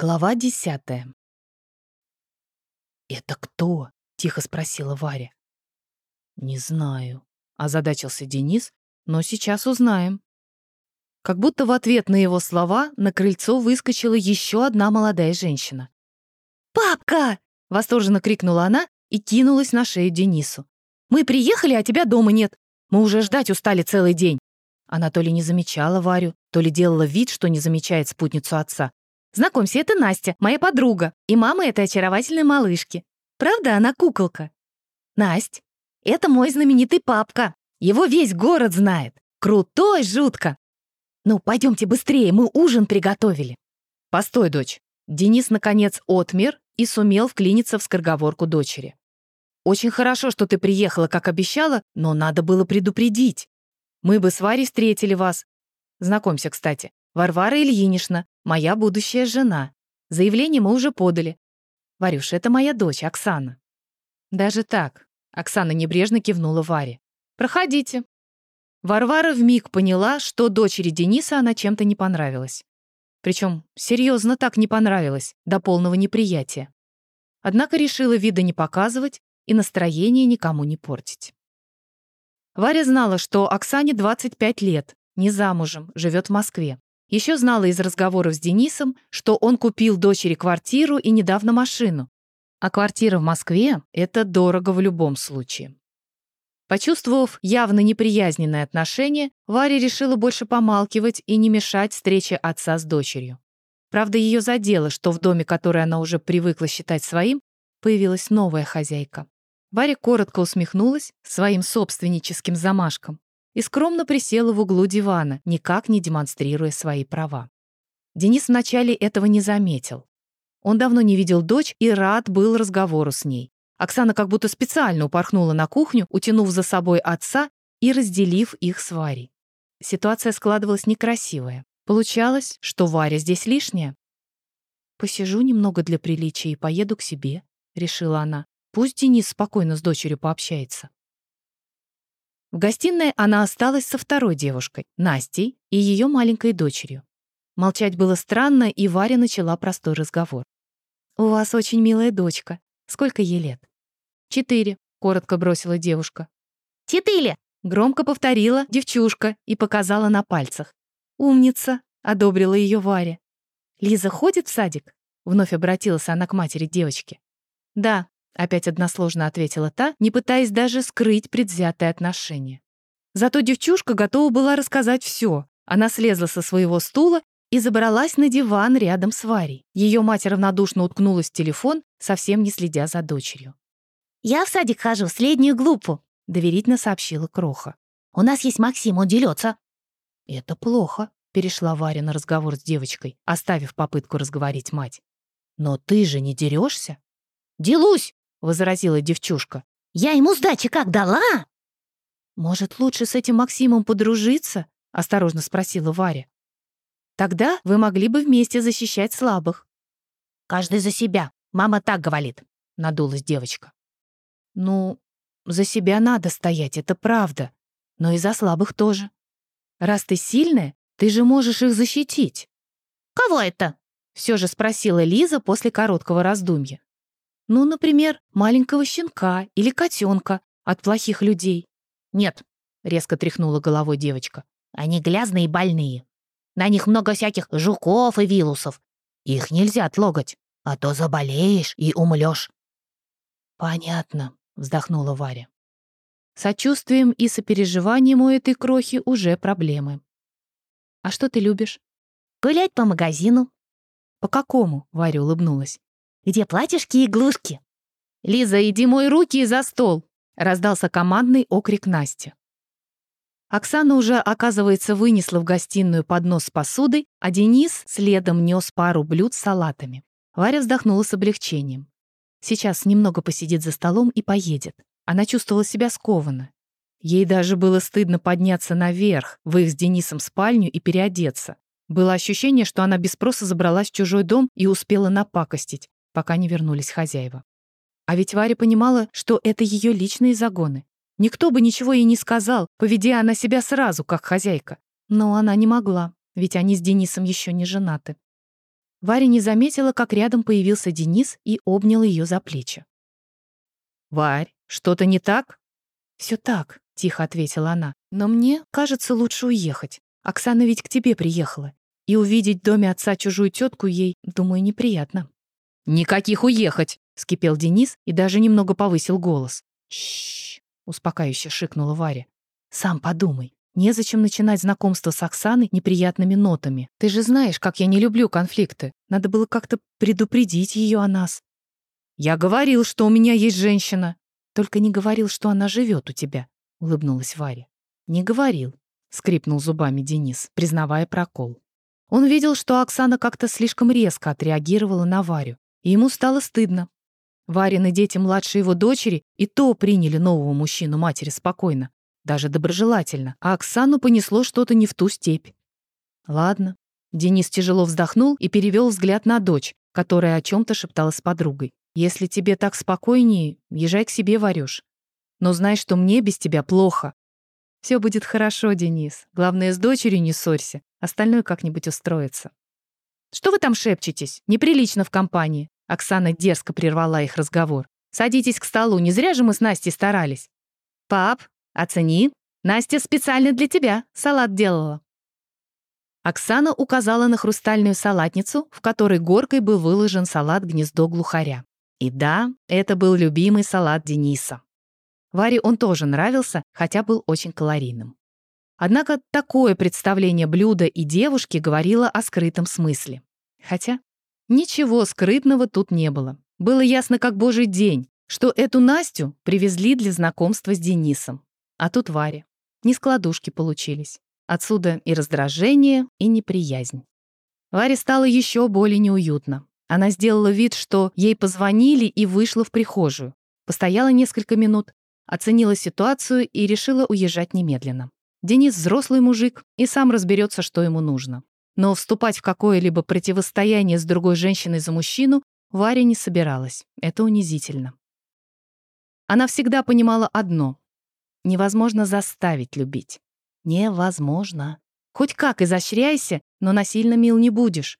Глава десятая. «Это кто?» — тихо спросила Варя. «Не знаю», — озадачился Денис, «но сейчас узнаем». Как будто в ответ на его слова на крыльцо выскочила еще одна молодая женщина. «Папка!» — восторженно крикнула она и кинулась на шею Денису. «Мы приехали, а тебя дома нет. Мы уже ждать устали целый день». Она то ли не замечала Варю, то ли делала вид, что не замечает спутницу отца. Знакомься, это Настя, моя подруга, и мама этой очаровательной малышки. Правда, она куколка? Насть, это мой знаменитый папка. Его весь город знает. Крутой жутко. Ну, пойдемте быстрее, мы ужин приготовили. Постой, дочь. Денис, наконец, отмер и сумел вклиниться в скороговорку дочери. «Очень хорошо, что ты приехала, как обещала, но надо было предупредить. Мы бы с Варей встретили вас. Знакомься, кстати, Варвара Ильинична, моя будущая жена. Заявление мы уже подали. Варюш, это моя дочь, Оксана». «Даже так?» — Оксана небрежно кивнула Варе. «Проходите». Варвара вмиг поняла, что дочери Дениса она чем-то не понравилась. Причем серьезно так не понравилась, до полного неприятия. Однако решила вида не показывать и настроение никому не портить. Варя знала, что Оксане 25 лет, не замужем, живет в Москве. Еще знала из разговоров с Денисом, что он купил дочери квартиру и недавно машину. А квартира в Москве — это дорого в любом случае. Почувствовав явно неприязненное отношение, Варя решила больше помалкивать и не мешать встрече отца с дочерью. Правда, ее задело, что в доме, который она уже привыкла считать своим, появилась новая хозяйка. Варя коротко усмехнулась своим собственническим замашком и скромно присела в углу дивана, никак не демонстрируя свои права. Денис вначале этого не заметил. Он давно не видел дочь и рад был разговору с ней. Оксана как будто специально упорхнула на кухню, утянув за собой отца и разделив их с Варей. Ситуация складывалась некрасивая. Получалось, что Варя здесь лишняя. «Посижу немного для приличия и поеду к себе», — решила она. «Пусть Денис спокойно с дочерью пообщается». В гостиной она осталась со второй девушкой, Настей, и ее маленькой дочерью. Молчать было странно, и Варя начала простой разговор. «У вас очень милая дочка. Сколько ей лет?» «Четыре», — коротко бросила девушка. «Четыре!» — громко повторила девчушка и показала на пальцах. «Умница!» — одобрила ее Варя. «Лиза ходит в садик?» — вновь обратилась она к матери девочки. «Да», Опять односложно ответила та, не пытаясь даже скрыть предвзятое отношение. Зато девчушка готова была рассказать все. Она слезла со своего стула и забралась на диван рядом с Варей. Ее мать равнодушно уткнулась в телефон, совсем не следя за дочерью. «Я в садик хожу, в среднюю группу», — доверительно сообщила Кроха. «У нас есть Максим, он делется». «Это плохо», — перешла Варя на разговор с девочкой, оставив попытку разговорить мать. «Но ты же не дерешься?» «Делусь!» — возразила девчушка. «Я ему сдачи как дала?» «Может, лучше с этим Максимом подружиться?» — осторожно спросила Варя. «Тогда вы могли бы вместе защищать слабых». «Каждый за себя. Мама так говорит», — надулась девочка. «Ну, за себя надо стоять, это правда. Но и за слабых тоже. Раз ты сильная, ты же можешь их защитить». «Кого это?» — все же спросила Лиза после короткого раздумья. Ну, например, маленького щенка или котенка от плохих людей. «Нет», — резко тряхнула головой девочка. «Они грязные и больные. На них много всяких жуков и вирусов. Их нельзя тлогать, а то заболеешь и умлешь». «Понятно», — вздохнула Варя. Сочувствием и сопереживанием у этой крохи уже проблемы. «А что ты любишь?» «Гулять по магазину». «По какому?» — Варя улыбнулась где платьишки и иглушки». «Лиза, иди мой руки за стол!» — раздался командный окрик Насти. Оксана уже, оказывается, вынесла в гостиную поднос с посудой, а Денис следом нес пару блюд с салатами. Варя вздохнула с облегчением. Сейчас немного посидит за столом и поедет. Она чувствовала себя скованно. Ей даже было стыдно подняться наверх, в их с Денисом спальню и переодеться. Было ощущение, что она без спроса забралась в чужой дом и успела напакостить, пока не вернулись хозяева. А ведь Варя понимала, что это ее личные загоны. Никто бы ничего ей не сказал, поведя она себя сразу, как хозяйка. Но она не могла, ведь они с Денисом еще не женаты. Варя не заметила, как рядом появился Денис и обнял ее за плечи. «Варь, что-то не так?» «Все так», — тихо ответила она. «Но мне, кажется, лучше уехать. Оксана ведь к тебе приехала. И увидеть в доме отца чужую тетку ей, думаю, неприятно». «Никаких уехать!» — скипел Денис и даже немного повысил голос. «Чш!» — успокаивающе шикнула Варя. «Сам подумай. Незачем начинать знакомство с Оксаной неприятными нотами. Ты же знаешь, как я не люблю конфликты. Надо было как-то предупредить ее о нас. Я говорил, что у меня есть женщина. Только не говорил, что она живет у тебя, улыбнулась Варя. Не говорил, скрипнул зубами Денис, признавая прокол. Он видел, что Оксана как-то слишком резко отреагировала на Варю, и ему стало стыдно. Варины дети младше его дочери и то приняли нового мужчину матери спокойно, даже доброжелательно, а Оксану понесло что-то не в ту степь. Ладно. Денис тяжело вздохнул и перевел взгляд на дочь, которая о чем-то шептала с подругой. «Если тебе так спокойнее, езжай к себе, варёшь. Но знай, что мне без тебя плохо». Все будет хорошо, Денис. Главное, с дочерью не ссорься. Остальное как-нибудь устроится». «Что вы там шепчетесь? Неприлично в компании». Оксана дерзко прервала их разговор. «Садитесь к столу, не зря же мы с Настей старались». «Пап, «Оцени. Настя специально для тебя салат делала». Оксана указала на хрустальную салатницу, в которой горкой был выложен салат гнездо глухаря. И да, это был любимый салат Дениса. Варе он тоже нравился, хотя был очень калорийным. Однако такое представление блюда и девушки говорило о скрытом смысле. Хотя ничего скрытного тут не было. Было ясно как божий день, что эту Настю привезли для знакомства с Денисом. А тут Варя. Не складушки получились. Отсюда и раздражение, и неприязнь. Варе стало еще более неуютно. Она сделала вид, что ей позвонили и вышла в прихожую. Постояла несколько минут, оценила ситуацию и решила уезжать немедленно. Денис взрослый мужик и сам разберется, что ему нужно. Но вступать в какое-либо противостояние с другой женщиной за мужчину Варя не собиралась. Это унизительно. Она всегда понимала одно Невозможно заставить любить. Невозможно. Хоть как изощряйся, но насильно мил не будешь.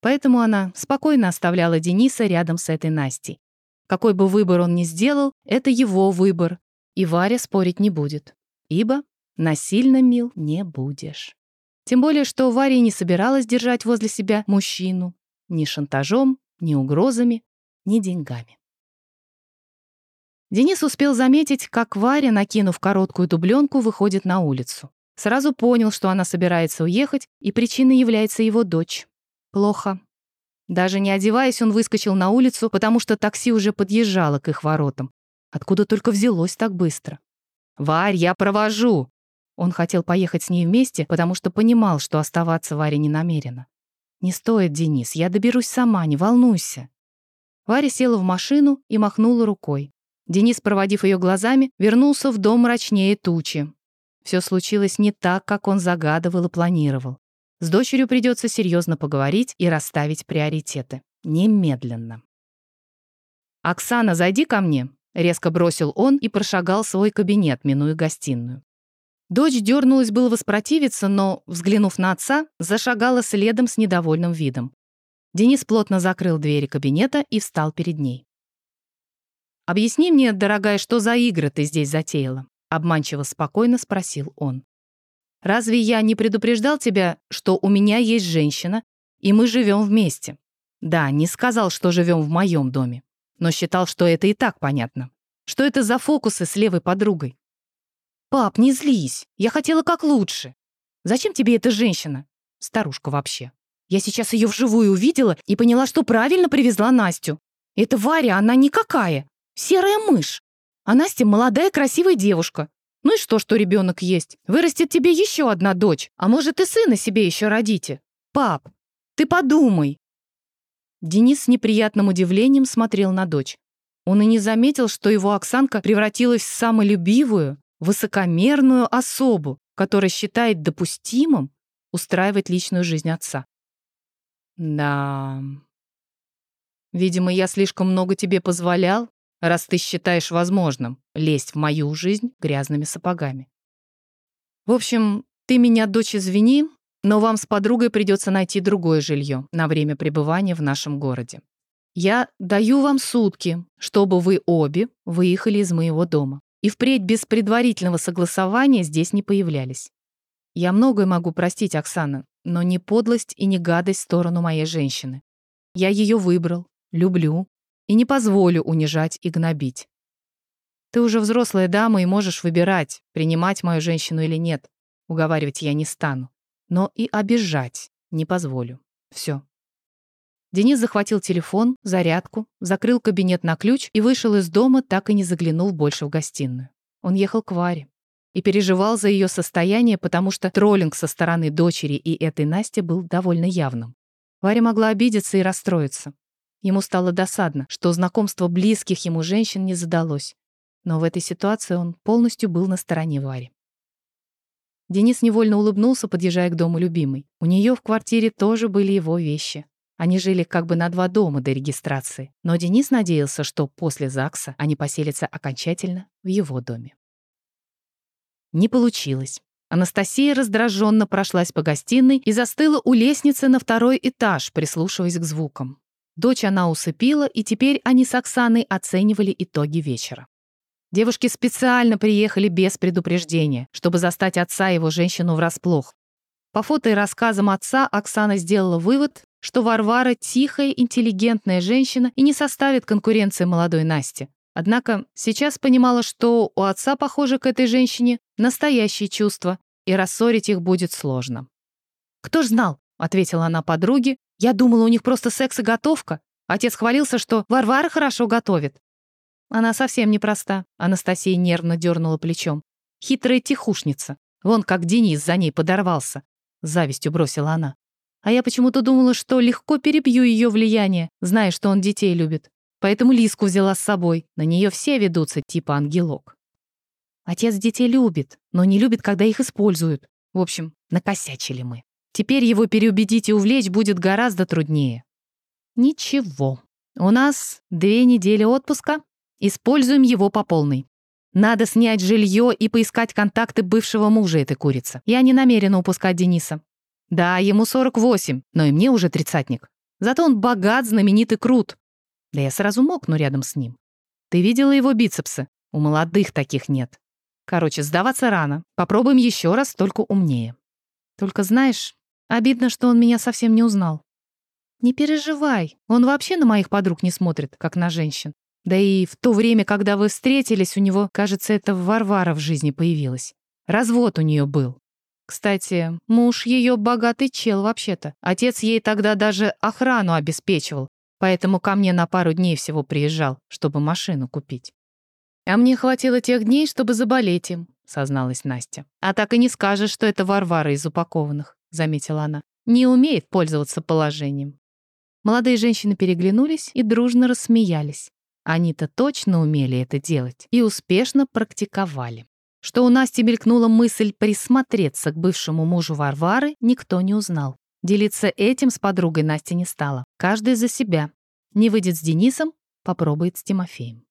Поэтому она спокойно оставляла Дениса рядом с этой Настей. Какой бы выбор он ни сделал, это его выбор, и Варя спорить не будет. Ибо насильно мил не будешь. Тем более, что Варя не собиралась держать возле себя мужчину ни шантажом, ни угрозами, ни деньгами. Денис успел заметить, как Варя, накинув короткую дубленку, выходит на улицу. Сразу понял, что она собирается уехать, и причиной является его дочь. Плохо. Даже не одеваясь, он выскочил на улицу, потому что такси уже подъезжало к их воротам. Откуда только взялось так быстро? «Варь, я провожу!» Он хотел поехать с ней вместе, потому что понимал, что оставаться Варя не намерена. «Не стоит, Денис, я доберусь сама, не волнуйся». Варя села в машину и махнула рукой. Денис, проводив ее глазами, вернулся в дом мрачнее тучи. Все случилось не так, как он загадывал и планировал. С дочерью придется серьезно поговорить и расставить приоритеты. Немедленно. «Оксана, зайди ко мне», — резко бросил он и прошагал свой кабинет, минуя гостиную. Дочь дернулась было воспротивиться, но, взглянув на отца, зашагала следом с недовольным видом. Денис плотно закрыл двери кабинета и встал перед ней. «Объясни мне, дорогая, что за игры ты здесь затеяла?» Обманчиво спокойно спросил он. «Разве я не предупреждал тебя, что у меня есть женщина, и мы живем вместе?» «Да, не сказал, что живем в моем доме, но считал, что это и так понятно. Что это за фокусы с левой подругой?» «Пап, не злись, я хотела как лучше. Зачем тебе эта женщина? Старушка вообще. Я сейчас ее вживую увидела и поняла, что правильно привезла Настю. Это Варя, она никакая. Серая мышь. А Настя молодая красивая девушка. Ну и что, что ребенок есть? Вырастет тебе еще одна дочь, а может и сына себе еще родите. Пап, ты подумай. Денис с неприятным удивлением смотрел на дочь. Он и не заметил, что его Оксанка превратилась в самолюбивую, высокомерную особу, которая считает допустимым устраивать личную жизнь отца. Да. Видимо, я слишком много тебе позволял, раз ты считаешь возможным лезть в мою жизнь грязными сапогами. В общем, ты меня, дочь, извини, но вам с подругой придется найти другое жилье на время пребывания в нашем городе. Я даю вам сутки, чтобы вы обе выехали из моего дома и впредь без предварительного согласования здесь не появлялись. Я многое могу простить, Оксана, но не подлость и не гадость в сторону моей женщины. Я ее выбрал, люблю и не позволю унижать и гнобить. Ты уже взрослая дама и можешь выбирать, принимать мою женщину или нет. Уговаривать я не стану. Но и обижать не позволю. Все. Денис захватил телефон, зарядку, закрыл кабинет на ключ и вышел из дома, так и не заглянув больше в гостиную. Он ехал к Варе и переживал за ее состояние, потому что троллинг со стороны дочери и этой Насти был довольно явным. Варя могла обидеться и расстроиться. Ему стало досадно, что знакомство близких ему женщин не задалось. Но в этой ситуации он полностью был на стороне Вари. Денис невольно улыбнулся, подъезжая к дому любимой. У нее в квартире тоже были его вещи. Они жили как бы на два дома до регистрации, но Денис надеялся, что после ЗАГСа они поселятся окончательно в его доме. Не получилось. Анастасия раздраженно прошлась по гостиной и застыла у лестницы на второй этаж, прислушиваясь к звукам. Дочь она усыпила, и теперь они с Оксаной оценивали итоги вечера. Девушки специально приехали без предупреждения, чтобы застать отца и его женщину врасплох. По фото и рассказам отца Оксана сделала вывод, что Варвара — тихая, интеллигентная женщина и не составит конкуренции молодой Насте. Однако сейчас понимала, что у отца, похоже, к этой женщине настоящие чувства, и рассорить их будет сложно. «Кто ж знал?» — ответила она подруге. «Я думала, у них просто секс и готовка. Отец хвалился, что Варвара хорошо готовит». Она совсем непроста, Анастасия нервно дернула плечом. Хитрая тихушница. Вон как Денис за ней подорвался. Завистью бросила она. А я почему-то думала, что легко перебью ее влияние, зная, что он детей любит. Поэтому Лиску взяла с собой. На нее все ведутся, типа ангелок. Отец детей любит, но не любит, когда их используют. В общем, накосячили мы. Теперь его переубедить и увлечь будет гораздо труднее. Ничего. У нас две недели отпуска. Используем его по полной. Надо снять жилье и поискать контакты бывшего мужа этой курицы. Я не намерена упускать Дениса. Да, ему 48, но и мне уже тридцатник. Зато он богат, знаменит и крут. Да я сразу мокну рядом с ним. Ты видела его бицепсы? У молодых таких нет. Короче, сдаваться рано. Попробуем еще раз, только умнее. Только знаешь, обидно, что он меня совсем не узнал. Не переживай, он вообще на моих подруг не смотрит, как на женщин. Да и в то время, когда вы встретились, у него, кажется, это Варвара в жизни появилась. Развод у нее был. Кстати, муж ее богатый чел вообще-то. Отец ей тогда даже охрану обеспечивал, поэтому ко мне на пару дней всего приезжал, чтобы машину купить. А мне хватило тех дней, чтобы заболеть им, созналась Настя. А так и не скажешь, что это Варвара из упакованных, заметила она. Не умеет пользоваться положением. Молодые женщины переглянулись и дружно рассмеялись. Они-то точно умели это делать и успешно практиковали. Что у Насти мелькнула мысль присмотреться к бывшему мужу Варвары, никто не узнал. Делиться этим с подругой Настя не стала. Каждый за себя. Не выйдет с Денисом, попробует с Тимофеем.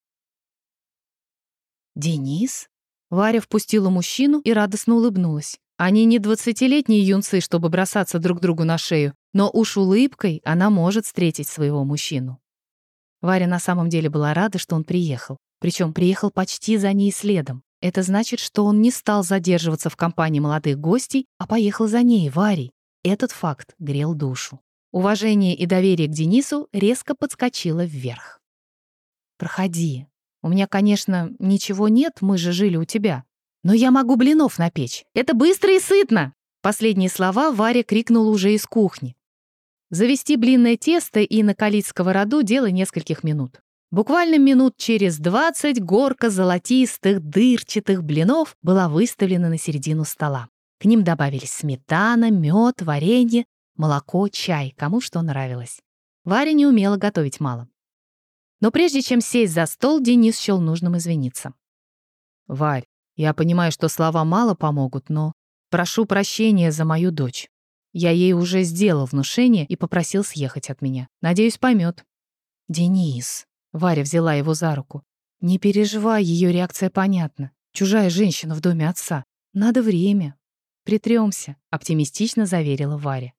«Денис?» Варя впустила мужчину и радостно улыбнулась. Они не двадцатилетние юнцы, чтобы бросаться друг другу на шею, но уж улыбкой она может встретить своего мужчину. Варя на самом деле была рада, что он приехал. Причем приехал почти за ней следом. Это значит, что он не стал задерживаться в компании молодых гостей, а поехал за ней, Варей. Этот факт грел душу. Уважение и доверие к Денису резко подскочило вверх. «Проходи. У меня, конечно, ничего нет, мы же жили у тебя. Но я могу блинов напечь. Это быстро и сытно!» Последние слова Варя крикнула уже из кухни. Завести блинное тесто и накалить сковороду — дело нескольких минут. Буквально минут через двадцать горка золотистых, дырчатых блинов была выставлена на середину стола. К ним добавились сметана, мед, варенье, молоко, чай, кому что нравилось. Варя не умела готовить мало. Но прежде чем сесть за стол, Денис счел нужным извиниться. «Варь, я понимаю, что слова мало помогут, но прошу прощения за мою дочь. Я ей уже сделал внушение и попросил съехать от меня. Надеюсь, поймет. «Денис», Варя взяла его за руку. «Не переживай, ее реакция понятна. Чужая женщина в доме отца. Надо время». притремся», — оптимистично заверила Варя.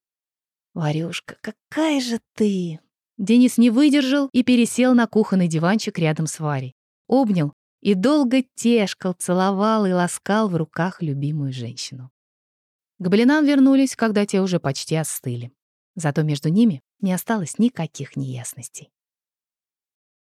«Варюшка, какая же ты!» Денис не выдержал и пересел на кухонный диванчик рядом с Варей. Обнял и долго тешкал, целовал и ласкал в руках любимую женщину. К блинам вернулись, когда те уже почти остыли. Зато между ними не осталось никаких неясностей.